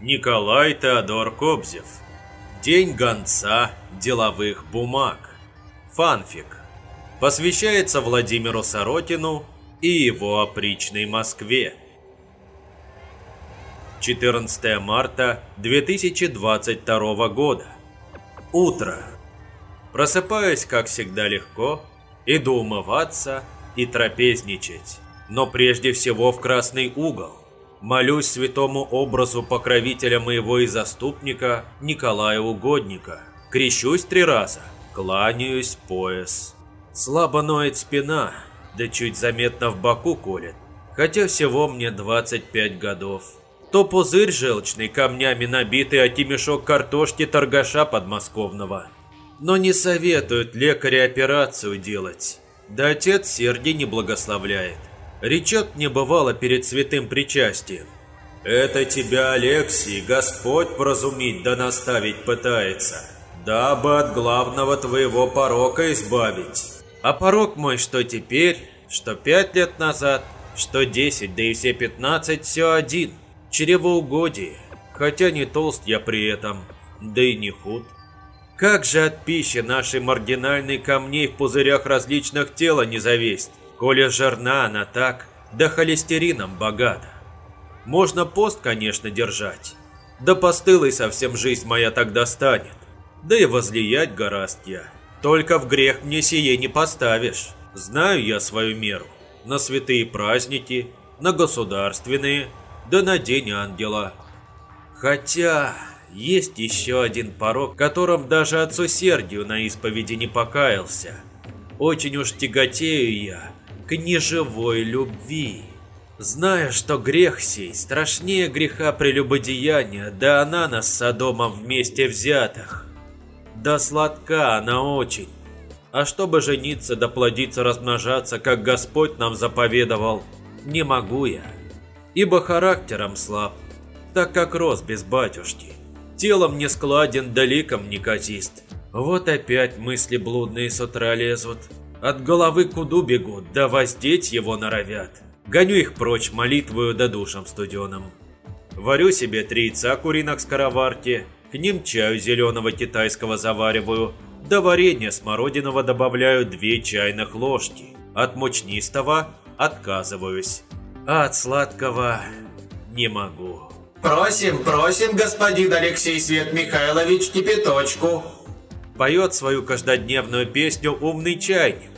Николай Теодор Кобзев. День гонца деловых бумаг. Фанфик. Посвящается Владимиру Сорокину и его опричной Москве. 14 марта 2022 года. Утро. Просыпаюсь, как всегда, легко, иду умываться и трапезничать, но прежде всего в красный угол. Молюсь святому образу покровителя моего и заступника Николая Угодника. Крещусь три раза, кланяюсь пояс. Слабо ноет спина, да чуть заметно в боку колет. Хотя всего мне 25 годов. То пузырь желчный, камнями набитый, а мешок картошки торгаша подмосковного. Но не советуют лекаре операцию делать. Да отец Сергий не благословляет. Речет мне бывало перед святым причастием. «Это тебя, Алексий, Господь вразумить да наставить пытается, дабы от главного твоего порока избавить». А порок мой что теперь, что пять лет назад, что десять, да и все пятнадцать, все один. Чревоугодие, хотя не толст я при этом, да и не худ. Как же от пищи нашей маргинальной камней в пузырях различных тела не завесть? Коли жирна она так, да холестерином богата. Можно пост, конечно, держать. Да постылой совсем жизнь моя тогда станет. Да и возлиять гораст я. Только в грех мне сие не поставишь. Знаю я свою меру. На святые праздники, на государственные, да на День Ангела. Хотя есть еще один порог, которым даже отцу Сергию на исповеди не покаялся. Очень уж тяготею я к неживой любви. Зная, что грех сей страшнее греха прелюбодеяния, да она нас с Содомом вместе взятых. Да сладка она очень. А чтобы жениться да плодиться размножаться, как Господь нам заповедовал, не могу я. Ибо характером слаб, так как рос без батюшки. Телом не складен, да ликом неказист. Вот опять мысли блудные с утра лезут. От головы куду бегут, да воздеть его норовят. Гоню их прочь молитвою да душам студеным. Варю себе три яйца куриных скороварки, к ним чаю зеленого китайского завариваю, до варенья смородиного добавляю две чайных ложки. От мучнистого отказываюсь, а от сладкого не могу. Просим, просим, господин Алексей Свет Михайлович, кипяточку поет свою каждодневную песню «Умный чайник».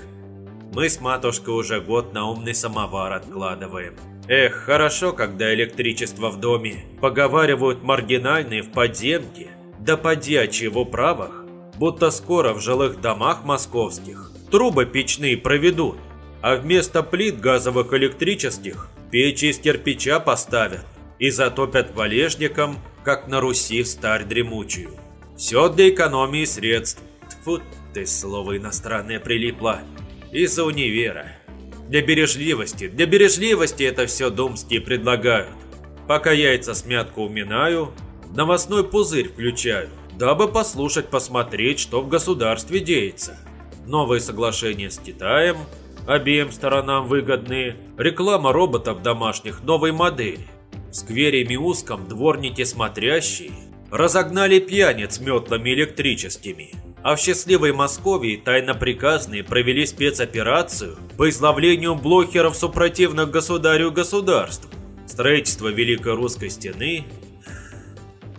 Мы с матушкой уже год на умный самовар откладываем. Эх, хорошо, когда электричество в доме. Поговаривают маргинальные в подземке. Да поди, а чего правах? Будто скоро в жилых домах московских трубы печные проведут, а вместо плит газовых электрических печи из кирпича поставят и затопят валежником, как на Руси в старь дремучую. Все для экономии средств. Тьфу ты, слово иностранное прилипло. Из-за универа. Для бережливости. Для бережливости это все думские предлагают. Пока яйца смятку уминаю, новостной пузырь включаю, дабы послушать, посмотреть, что в государстве деется. Новые соглашения с Китаем, обеим сторонам выгодные, реклама роботов домашних новой модели. В сквере Миуском дворники смотрящие – разогнали пьяниц метлами электрическими, а в счастливой Москве тайно-приказные провели спецоперацию по изловлению блокеров супротивных государю государств. Строительство Великой Русской Стены...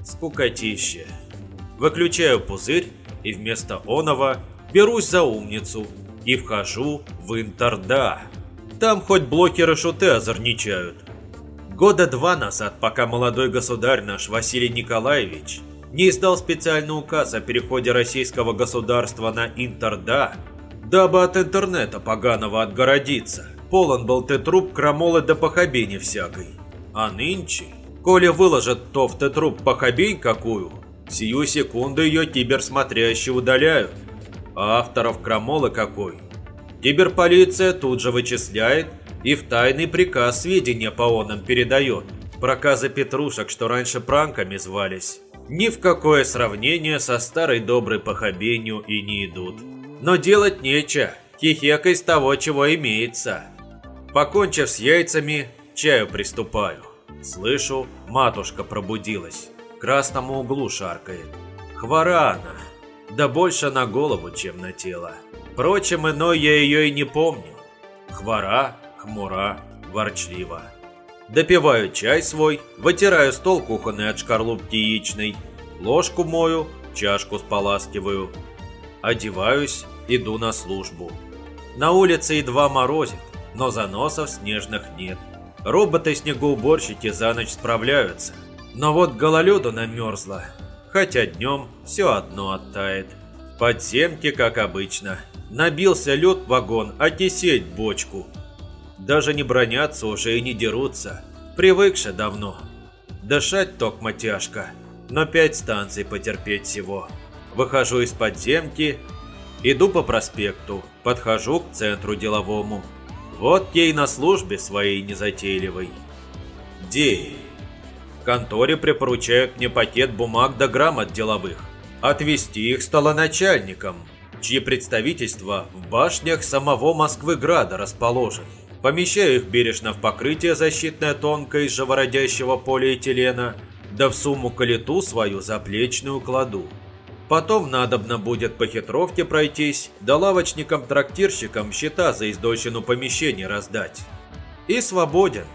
Скукотища. Выключаю пузырь и вместо оного берусь за умницу и вхожу в Интерда. Там хоть блокеры шуты озорничают, Года два назад, пока молодой государь наш Василий Николаевич не издал специальный указ о переходе российского государства на Интерда, дабы от интернета поганого отгородиться. Полон был Т-труп крамолы до похабени всякой. А нынче, коли выложат то в Т-труп похабень какую, сию секунду ее киберсмотрящие удаляют. А авторов крамолы какой? Киберполиция тут же вычисляет и в тайный приказ сведения по онам передает. Проказы петрушек, что раньше пранками звались, ни в какое сравнение со старой доброй похабенью и не идут. Но делать нечего, хихекай с того, чего имеется. Покончив с яйцами, чаю приступаю. Слышу, матушка пробудилась. Красному углу шаркает. Хвора она. Да больше на голову, чем на тело. Впрочем, иной я ее и не помню. Хвора, хмура, ворчлива. Допиваю чай свой, вытираю стол кухонный от шкарлупки яичной, ложку мою, чашку споласкиваю. Одеваюсь, иду на службу. На улице едва морозит, но заносов снежных нет. Роботы-снегоуборщики за ночь справляются. Но вот гололеду намерзло, хотя днем все одно оттает. Подземки, как обычно. Набился лед в вагон, а кисеть бочку. Даже не бронятся уже и не дерутся. Привыкши давно. Дышать токмо тяжко, но пять станций потерпеть всего. Выхожу из подземки, иду по проспекту, подхожу к центру деловому. Вот ей на службе своей незатейливой. День. В конторе припоручают мне пакет бумаг да грамот деловых. Отвезти их столоначальникам, чьи представительства в башнях самого Москвы-Града расположены. Помещаю их бережно в покрытие защитное тонкое из живородящего полиэтилена, да в сумму калиту свою заплечную кладу. Потом надобно будет по хитровке пройтись, да лавочникам-трактирщикам счета за издольщину помещений раздать. И свободен.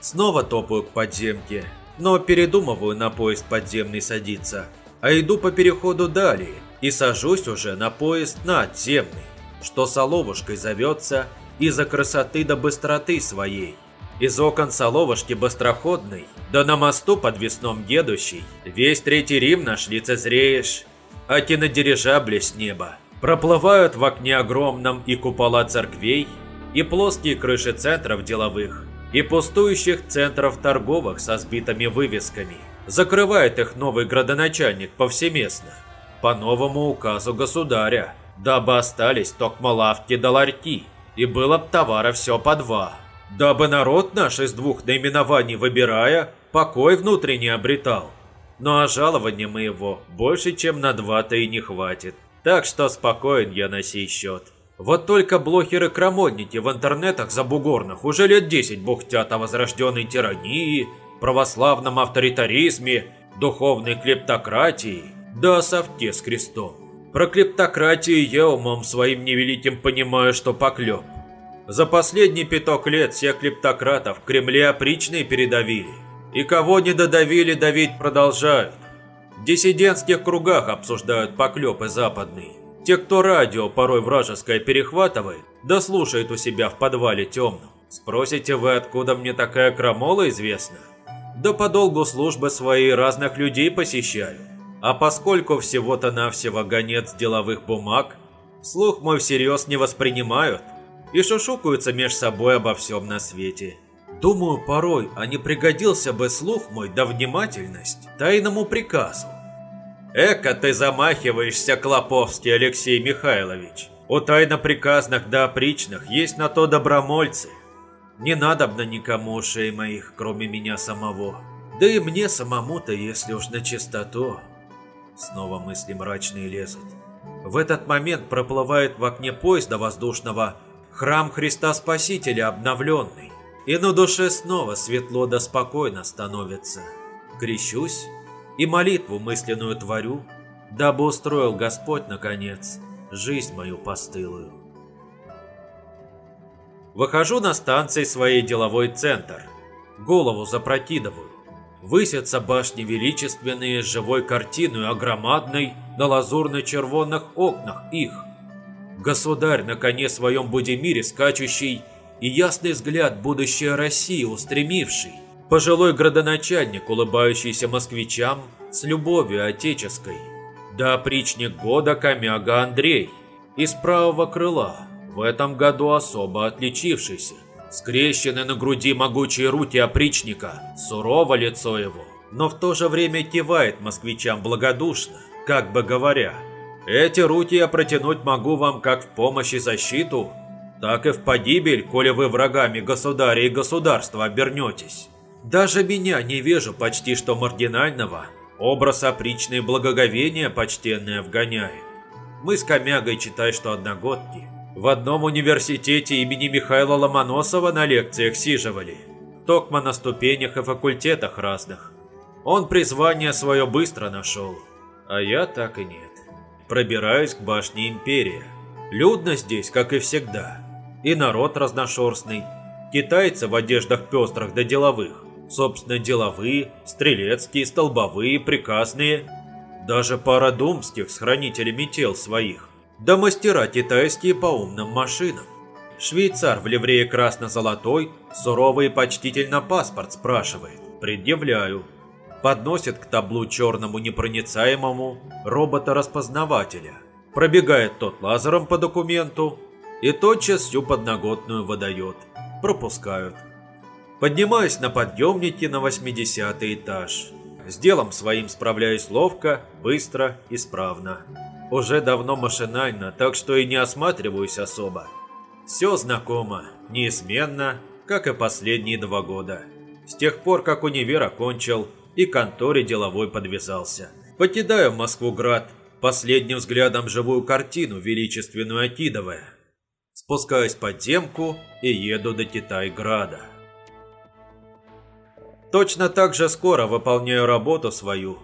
Снова топаю к подземке, но передумываю на поезд подземный садиться, а иду по переходу далее и сажусь уже на поезд надземный, что соловушкой зовется из-за красоты да быстроты своей. Из окон Соловушки быстроходной, да на мосту подвесном едущий, весь Третий Рим наш лицезреешь, а кинодирижабли с неба. Проплывают в окне огромном и купола церквей, и плоские крыши центров деловых, и пустующих центров торговых со сбитыми вывесками. Закрывает их новый градоначальник повсеместно, по новому указу государя, дабы остались токмо лавки да ларьки, и было б товара все по два. Дабы народ наш из двух наименований выбирая, покой внутренний обретал. Ну а жалования моего больше, чем на два-то и не хватит. Так что спокоен я на сей счет. Вот только блогеры-крамольники в интернетах забугорных уже лет 10 бухтят о возрожденной тирании, православном авторитаризме, духовной клептократии, да о с крестом. Про клептократию я умом своим невеликим понимаю, что поклеп. За последний пяток лет всех клептократов в Кремле опричные передавили. И кого не додавили, давить продолжают. В диссидентских кругах обсуждают поклепы западные. Те, кто радио порой вражеское перехватывает, да слушает у себя в подвале темном. Спросите вы, откуда мне такая крамола известна? Да по долгу службы своей разных людей посещаю. А поскольку всего-то навсего гонец деловых бумаг, слух мой всерьез не воспринимают и шушукаются меж собой обо всем на свете. Думаю, порой, а не пригодился бы слух мой да внимательность тайному приказу. Эка ты замахиваешься, Клоповский Алексей Михайлович. У тайно-приказных да опричных есть на то добромольцы. Не надобно никому ушей моих, кроме меня самого. Да и мне самому-то, если уж на чистоту. Снова мысли мрачные лезут. В этот момент проплывает в окне поезда воздушного храм Христа Спасителя обновленный. И на душе снова светло да спокойно становится. Крещусь и молитву мысленную творю, дабы устроил Господь, наконец, жизнь мою постылую. Выхожу на станции своей деловой центр. Голову запрокидываю. Высятся башни величественные с живой картиной о громадной на лазурно-червонных окнах их. Государь на коне своем Будимире скачущий и ясный взгляд будущей России устремивший. Пожилой градоначальник, улыбающийся москвичам с любовью отеческой. Да опричник года Комяга Андрей из правого крыла, в этом году особо отличившийся. Скрещены на груди могучие руки опричника, сурово лицо его, но в то же время кивает москвичам благодушно, как бы говоря, «Эти руки я протянуть могу вам как в помощь и защиту, так и в погибель, коли вы врагами государя и государства обернетесь. Даже меня, не вижу почти что маргинального, образ опричной благоговения почтенное вгоняет. Мы с Комягой, читай, что одногодки, в одном университете имени Михаила Ломоносова на лекциях сиживали. токмо на ступенях и факультетах разных. Он призвание свое быстро нашел, а я так и нет. Пробираюсь к башне Империя. Людно здесь, как и всегда. И народ разношерстный. Китайцы в одеждах пестрых да деловых. Собственно, деловые, стрелецкие, столбовые, приказные. Даже пара думских с хранителями тел своих. Да мастера китайские по умным машинам. Швейцар в ливрее красно-золотой суровый и почтительно паспорт спрашивает. Предъявляю. Подносит к таблу черному непроницаемому робота-распознавателя. Пробегает тот лазером по документу и тотчас всю подноготную выдает. Пропускают. Поднимаюсь на подъемнике на 80 этаж. С делом своим справляюсь ловко, быстро, исправно. Уже давно машинально, так что и не осматриваюсь особо. Все знакомо, неизменно, как и последние два года. С тех пор, как универ окончил и конторе деловой подвязался. Покидаю Москву-град, последним взглядом живую картину, величественную окидывая. Спускаюсь под земку и еду до Китай-града. Точно так же скоро выполняю работу свою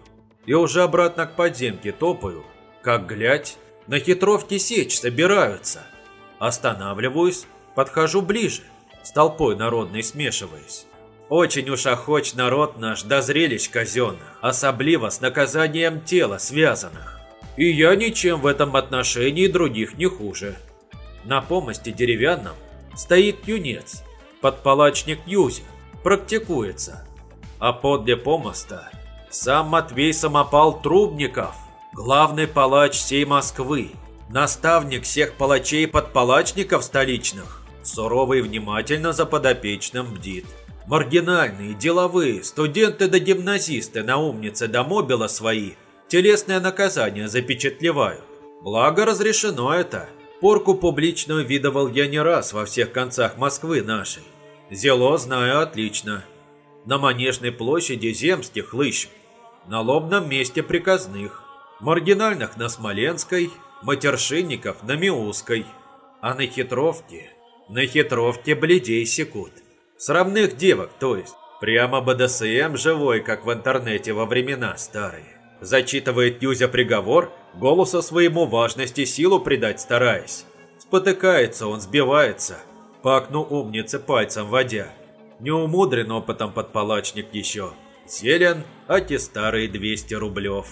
и уже обратно к подземке топаю, как глядь, на хитровке сечь собираются – Останавливаюсь, подхожу ближе, с толпой народной смешиваясь. Очень уж охоч народ наш до зрелищ казенных, особливо с наказанием тела связанных. И я ничем в этом отношении других не хуже. На помосте деревянном стоит юнец, подпалачник Юзя, практикуется. А подле помоста сам Матвей Самопал Трубников, главный палач всей Москвы, Наставник всех палачей-подпалачников столичных суровый внимательно за подопечным бдит. Маргинальные, деловые, студенты да гимназисты на умнице до мобила свои телесное наказание запечатлевают. Благо разрешено это. Порку публичную видывал я не раз во всех концах Москвы нашей. Зело знаю отлично. На Манежной площади земских лыщ, на лобном месте приказных, маргинальных на Смоленской – матершинников на Миузской, а на хитровке, на хитровке бледей секут. Срамных девок, то есть. Прямо БДСМ живой, как в интернете во времена старые. Зачитывает Юзя приговор, голоса своему важности силу придать стараясь. Спотыкается он, сбивается, по окну умницы пальцем водя. Не умудрен опытом подпалачник еще. Зелен, а те старые 200 рублев.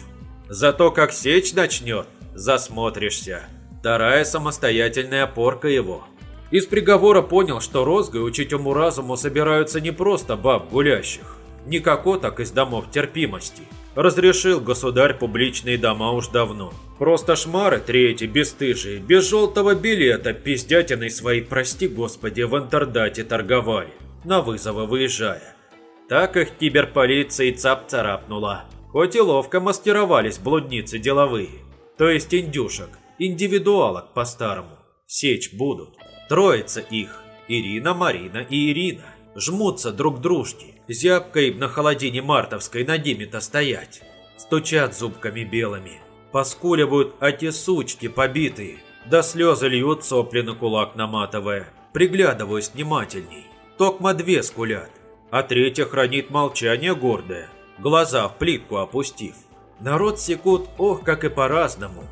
Зато как сечь начнет, засмотришься. Вторая самостоятельная порка его. Из приговора понял, что розгой учить уму-разуму собираются не просто баб гулящих, не кокоток из домов терпимости. Разрешил государь публичные дома уж давно. Просто шмары третьи, бесстыжие, без желтого билета, пиздятиной своей, прости господи, в интердате торговали, на вызовы выезжая. Так их киберполиция и цап царапнула. Хоть и ловко маскировались блудницы деловые. То есть индюшек, индивидуалок по-старому. Сечь будут. Троица их. Ирина, Марина и Ирина. Жмутся друг к дружке. Зябко им на холодине мартовской на диме-то стоять. Стучат зубками белыми. Поскуливают, а те сучки побитые. Да слезы льют сопли на кулак наматывая. Приглядываюсь внимательней. Токма две скулят, а третья хранит молчание гордое, глаза в плитку опустив. Народ секут, ох, как и по-разному.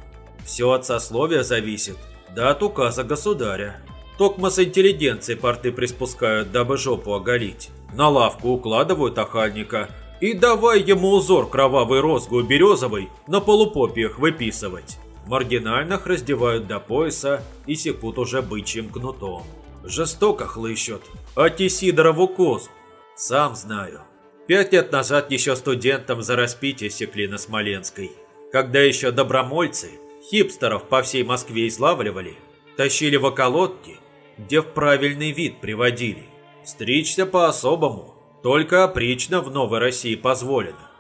Все от сословия зависит, да от указа государя. Токма с интеллигенцией порты приспускают, дабы жопу оголить. На лавку укладывают охальника и давай ему узор кровавой розгу березовой на полупопиях выписывать. Маргинальных раздевают до пояса и секут уже бычьим кнутом. Жестоко хлыщут, а те Сидорову козу. Сам знаю. Пять лет назад еще студентам за распитие секли на Смоленской. Когда еще добромольцы, хипстеров по всей Москве излавливали, тащили в околотки, где в правильный вид приводили. Стричься по-особому, только опрично в Новой России позволено.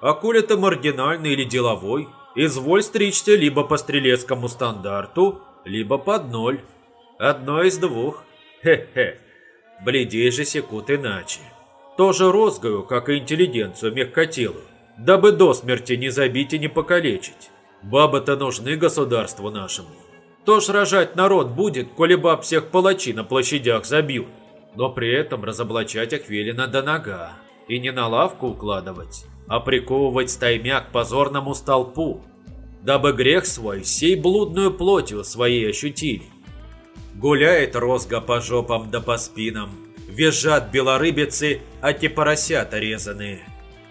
А коли ты маргинальный или деловой, изволь стричься либо по стрелецкому стандарту, либо под ноль. Одно из двух. Хе-хе. Бледей же секут иначе тоже розгаю, как и интеллигенцию мягкотелую, дабы до смерти не забить и не покалечить. Бабы-то нужны государству нашему. То ж рожать народ будет, коли баб всех палачи на площадях забьют. но при этом разоблачать их до нога и не на лавку укладывать, а приковывать стаймя к позорному столпу, дабы грех свой сей блудную плотью своей ощутили. Гуляет розга по жопам да по спинам, визжат белорыбицы, а те поросята резаные.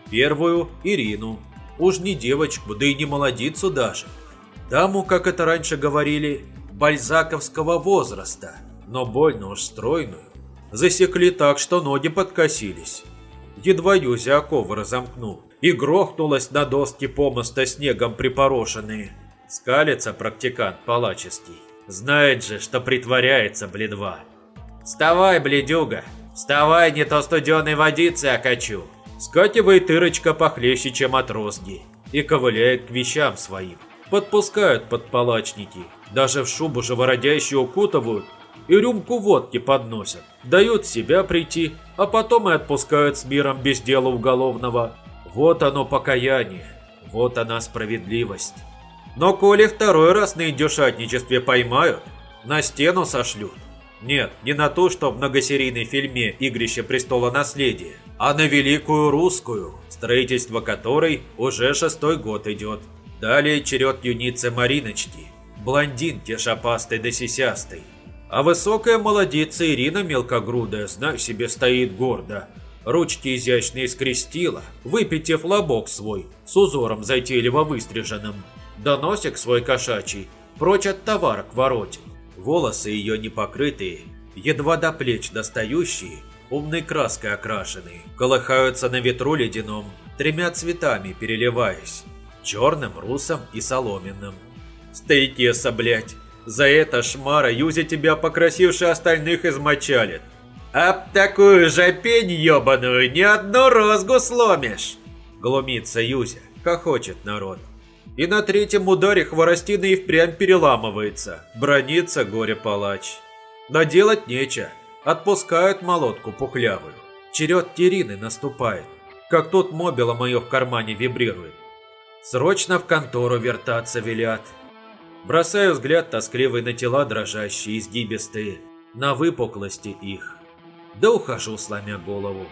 Первую – Ирину, уж не девочку, да и не молодицу даже. Даму, как это раньше говорили, бальзаковского возраста, но больно уж стройную. Засекли так, что ноги подкосились. Едва Юзя оковы разомкнул, и грохнулась на доски помоста снегом припорошенные. Скалится практикант палаческий. Знает же, что притворяется бледва. «Вставай, бледюга! Вставай, не то студеной водицы окачу!» Скативает Ирочка похлеще, чем от розги, и ковыляет к вещам своим. Подпускают подпалачники, даже в шубу живородящую укутывают и рюмку водки подносят. Дают себя прийти, а потом и отпускают с миром без дела уголовного. Вот оно покаяние, вот она справедливость. Но коли второй раз на индюшатничестве поймают, на стену сошлют. Нет, не на то, что в многосерийной фильме «Игрище престола наследия», а на великую русскую, строительство которой уже шестой год идет. Далее черед юницы Мариночки, блондинки шапастой да сисястой. А высокая молодица Ирина мелкогрудая, знай себе, стоит гордо. Ручки изящные скрестила, выпитив лобок свой, с узором затейливо выстриженным. Да носик свой кошачий, прочь от товара к вороте. Волосы ее непокрытые, едва до плеч достающие, умной краской окрашенные, колыхаются на ветру ледяном, тремя цветами переливаясь, черным, русом и соломенным. Стейкеса, блядь, за это шмара Юзя тебя, покрасивший остальных, измочалит. Об такую же пень ебаную ни одну розгу сломишь. Глумится Юзя, хохочет народ. И на третьем ударе хворостина и впрямь переламывается. Бронится горе-палач. Но делать нечего. Отпускают молотку пухлявую. Черед Терины наступает. Как тут мобила мое в кармане вибрирует. Срочно в контору вертаться велят. Бросаю взгляд тоскливый на тела дрожащие, изгибистые, на выпуклости их. Да ухожу, сломя голову.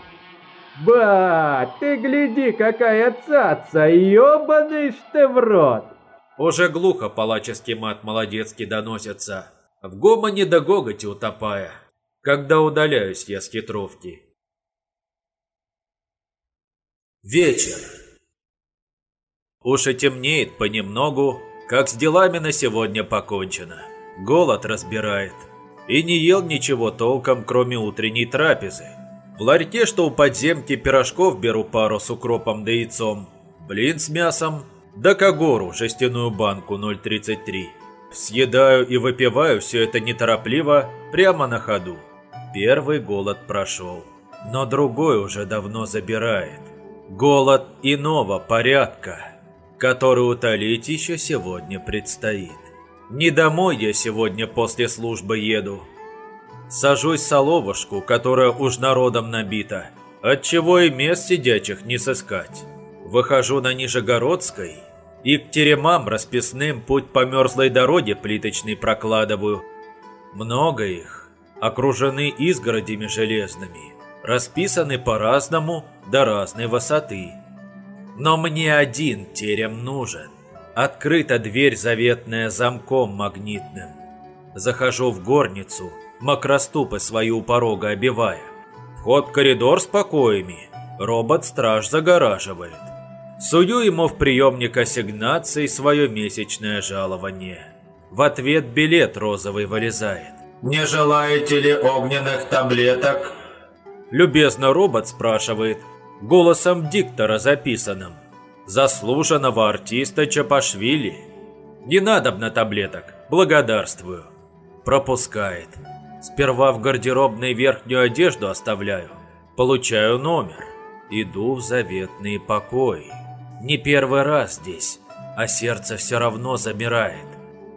Ба, ты гляди, какая цаца, ёбаный ж ты в рот! Уже глухо палаческий мат молодецкий доносится, в гомоне да гоготе утопая, когда удаляюсь я с хитровки. Вечер. Уж темнеет понемногу, как с делами на сегодня покончено. Голод разбирает. И не ел ничего толком, кроме утренней трапезы. В ларьке, что у подземки, пирожков беру пару с укропом да яйцом, блин с мясом, да когору, жестяную банку 0,33. Съедаю и выпиваю все это неторопливо, прямо на ходу. Первый голод прошел, но другой уже давно забирает. Голод иного порядка, который утолить еще сегодня предстоит. Не домой я сегодня после службы еду, Сажусь соловушку, которая уж народом набита, отчего и мест сидячих не сыскать. Выхожу на Нижегородской и к теремам расписным путь по мерзлой дороге плиточной прокладываю. Много их, окружены изгородями железными, расписаны по-разному до разной высоты. Но мне один терем нужен. Открыта дверь заветная замком магнитным. Захожу в горницу – макроступы свои у порога обивая. Вход в коридор с покоями робот-страж загораживает. Сую ему в приемник ассигнаций свое месячное жалование. В ответ билет розовый вылезает. Не желаете ли огненных таблеток? Любезно робот спрашивает, голосом диктора записанным. Заслуженного артиста Чапашвили. Не надобно таблеток, благодарствую. Пропускает. Сперва в гардеробной верхнюю одежду оставляю. Получаю номер. Иду в заветные покои. Не первый раз здесь, а сердце все равно замирает.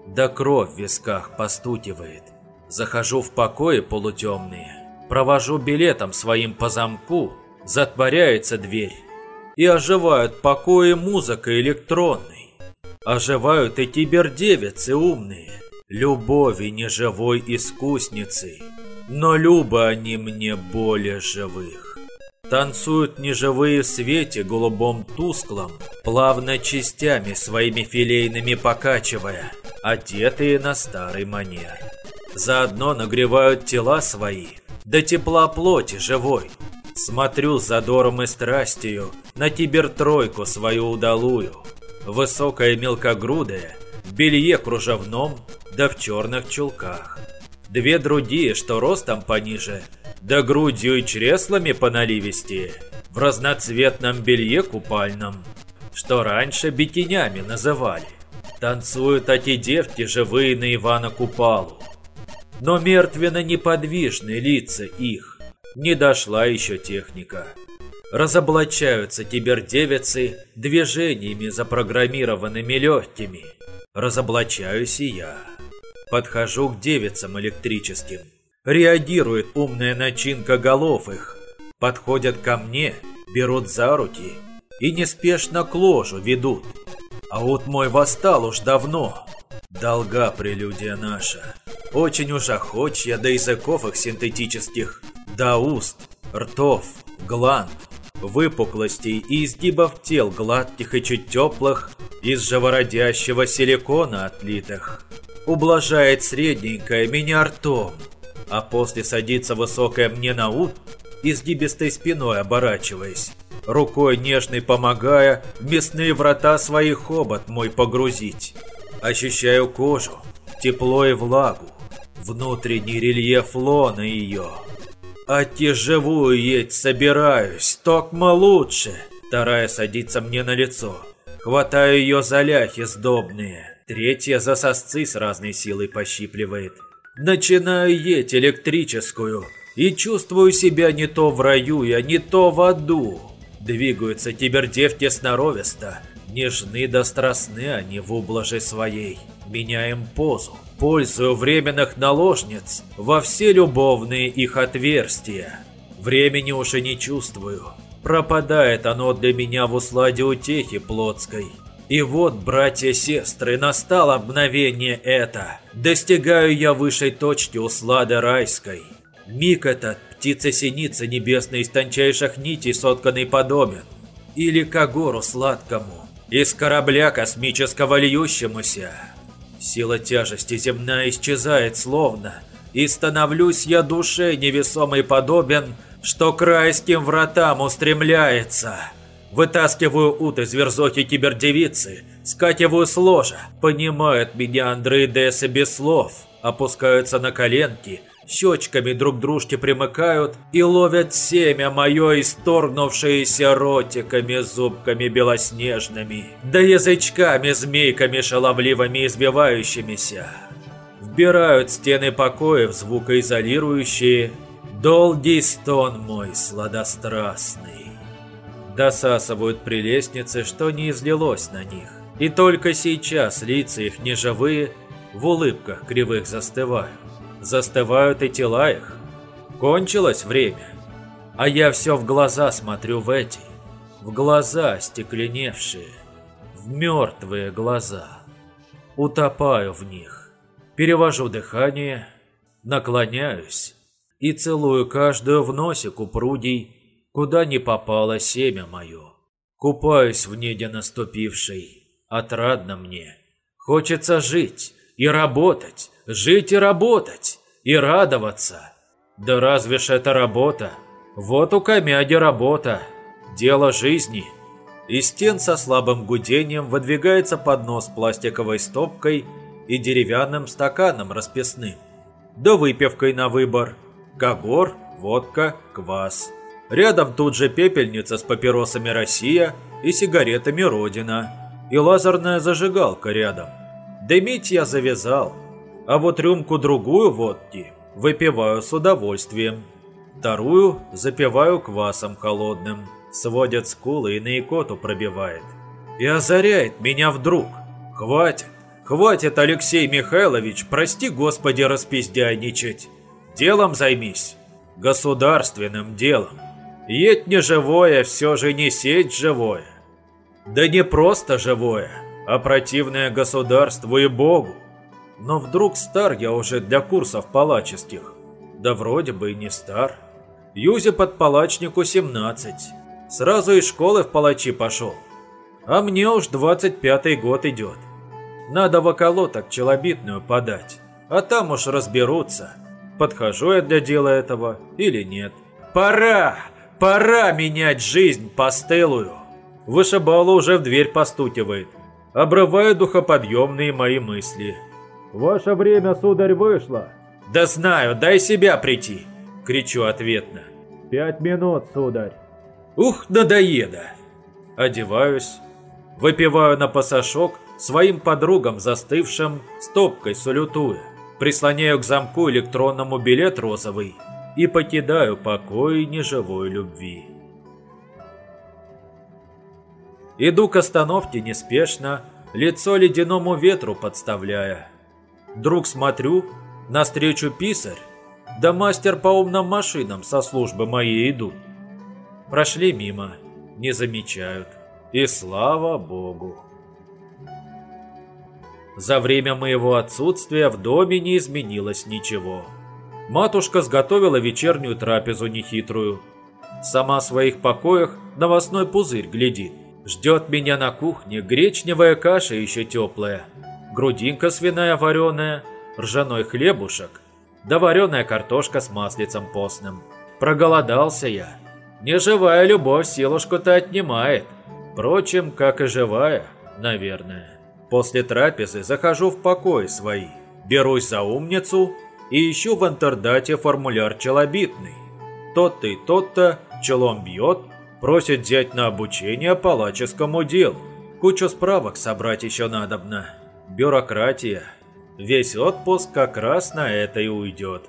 Да кровь в висках постукивает. Захожу в покои полутемные. Провожу билетом своим по замку. Затворяется дверь. И оживают покои музыкой электронной. Оживают и кибердевицы умные любови неживой искусницы. но любо они мне более живых. Танцуют неживые в свете голубом тусклом, плавно частями своими филейными покачивая, одетые на старый манер. Заодно нагревают тела свои, до тепла плоти живой. Смотрю с задором и страстью на тибертройку свою удалую, высокая мелкогрудая, в белье кружевном, да в черных чулках. Две другие, что ростом пониже, да грудью и чреслами поналивистее, в разноцветном белье купальном, что раньше бикинями называли. Танцуют эти девки живые на Ивана Купалу. Но мертвенно-неподвижны лица их. Не дошла еще техника. Разоблачаются кибердевицы движениями запрограммированными легкими. Разоблачаюсь и я. Подхожу к девицам электрическим. Реагирует умная начинка голов их. Подходят ко мне, берут за руки и неспешно к ложу ведут. А вот мой восстал уж давно. Долга прелюдия наша. Очень уж охочья до языков их синтетических, до уст, ртов, гланд, выпуклостей и изгибов тел гладких и чуть теплых, из живородящего силикона отлитых ублажает средненькое меня ртом, а после садится высокая мне на ут, изгибистой спиной оборачиваясь, рукой нежной помогая в мясные врата своих хобот мой погрузить. Ощущаю кожу, тепло и влагу, внутренний рельеф лона ее. А те живую еть собираюсь, токмо лучше. Вторая садится мне на лицо. Хватаю ее за ляхи сдобные. Третья за сосцы с разной силой пощипливает. Начинаю есть электрическую и чувствую себя не то в раю, а не то в аду. Двигаются кибердевки сноровисто, нежны да страстны они в ублаже своей. Меняем позу, пользую временных наложниц во все любовные их отверстия. Времени уже не чувствую, пропадает оно для меня в усладе утехи плотской. И вот, братья-сестры, настало мгновение это. Достигаю я высшей точки услады райской. Миг этот, птица-синица небесной из тончайших нитей сотканный подобен. Или к гору сладкому, из корабля космического льющемуся. Сила тяжести земная исчезает словно, и становлюсь я душе невесомый подобен, что к райским вратам устремляется. Вытаскиваю ут из верзохи кибердевицы, скативаю с ложа. Понимают меня андроидесы без слов. Опускаются на коленки, щечками друг дружке примыкают и ловят семя мое, исторгнувшееся ротиками, зубками белоснежными, да язычками, змейками шаловливыми избивающимися. Вбирают стены покоев звукоизолирующие, долгий стон мой сладострастный досасывают прелестницы, что не излилось на них. И только сейчас лица их неживые в улыбках кривых застывают. Застывают и тела их. Кончилось время. А я все в глаза смотрю в эти, в глаза стекленевшие, в мертвые глаза. Утопаю в них, перевожу дыхание, наклоняюсь и целую каждую в носик упрудий куда не попало семя мое. Купаюсь в неде наступившей, отрадно мне. Хочется жить и работать, жить и работать, и радоваться. Да разве ж это работа? Вот у комяди работа, дело жизни. Из стен со слабым гудением выдвигается поднос пластиковой стопкой и деревянным стаканом расписным. Да выпивкой на выбор. Когор, водка, квас. Рядом тут же пепельница с папиросами «Россия» и сигаретами «Родина». И лазерная зажигалка рядом. Дымить я завязал. А вот рюмку-другую водки выпиваю с удовольствием. Вторую запиваю квасом холодным. Сводят скулы и на икоту пробивает. И озаряет меня вдруг. Хватит, хватит, Алексей Михайлович, прости господи распиздяйничать. Делом займись. Государственным делом. Едь не живое, все же не сеть живое. Да не просто живое, а противное государству и Богу. Но вдруг стар я уже для курсов палаческих. Да вроде бы и не стар. Юзе под палачнику 17. Сразу из школы в палачи пошел. А мне уж 25-й год идет. Надо в околоток челобитную подать, а там уж разберутся, подхожу я для дела этого или нет. Пора, пора менять жизнь постылую. Вышибало уже в дверь постукивает. Обрываю духоподъемные мои мысли. Ваше время, сударь, вышло. «Да знаю, дай себя прийти!» – кричу ответно. Пять минут, сударь. Ух, надоеда! Одеваюсь, выпиваю на пасашок своим подругам, застывшим стопкой салютуя, прислоняю к замку электронному билет розовый и покидаю покой неживой любви. Иду к остановке неспешно, лицо ледяному ветру подставляя. Вдруг смотрю, навстречу писарь, да мастер по умным машинам со службы моей идут. Прошли мимо, не замечают. И слава богу. За время моего отсутствия в доме не изменилось ничего. Матушка сготовила вечернюю трапезу нехитрую. Сама в своих покоях новостной пузырь глядит. Ждет меня на кухне гречневая каша еще теплая, грудинка свиная вареная, ржаной хлебушек, да вареная картошка с маслицем постным. Проголодался я. Неживая любовь силушку-то отнимает. Впрочем, как и живая, наверное. После трапезы захожу в покой свои, берусь за умницу и ищу в интердате формуляр челобитный. Тот-то и тот-то челом бьет, просит взять на обучение палаческому делу. Кучу справок собрать еще надобно. Бюрократия. Весь отпуск как раз на это и уйдет.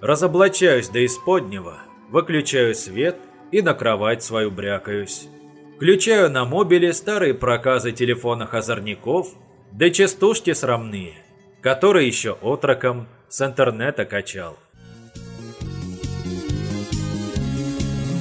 Разоблачаюсь до исподнего, выключаю свет и на кровать свою брякаюсь. Включаю на мобиле старые проказы телефонных озорников, да частушки срамные, которые еще отроком с интернета качал.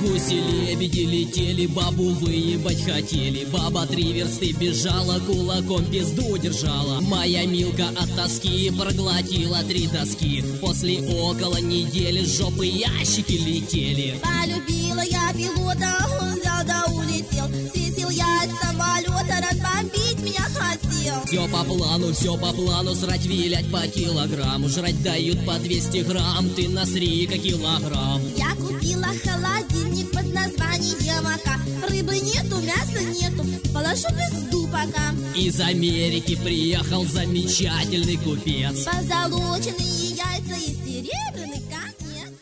Гуси-лебеди летели, бабу выебать хотели. Баба три версты бежала, кулаком пизду держала. Моя Милка от тоски проглотила три доски. После около недели жопы ящики летели. Полюбила я пилота, он взял да улетел. Сисил я от самолета, разбомбить меня хотел. Все по плану, все по плану, срать вилять по килограмму. Жрать дают по 200 грамм, ты насри-ка килограмм. Я купила холодильник под названием Ака Рыбы нету, мяса нету, положу пизду пока Из Америки приехал замечательный купец Позолоченные яйца и серебряный конец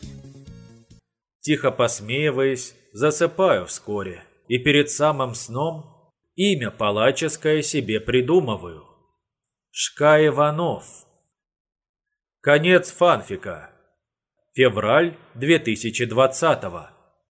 Тихо посмеиваясь, засыпаю вскоре. И перед самым сном имя палаческое себе придумываю. Шка Иванов. Конец фанфика. Февраль 2020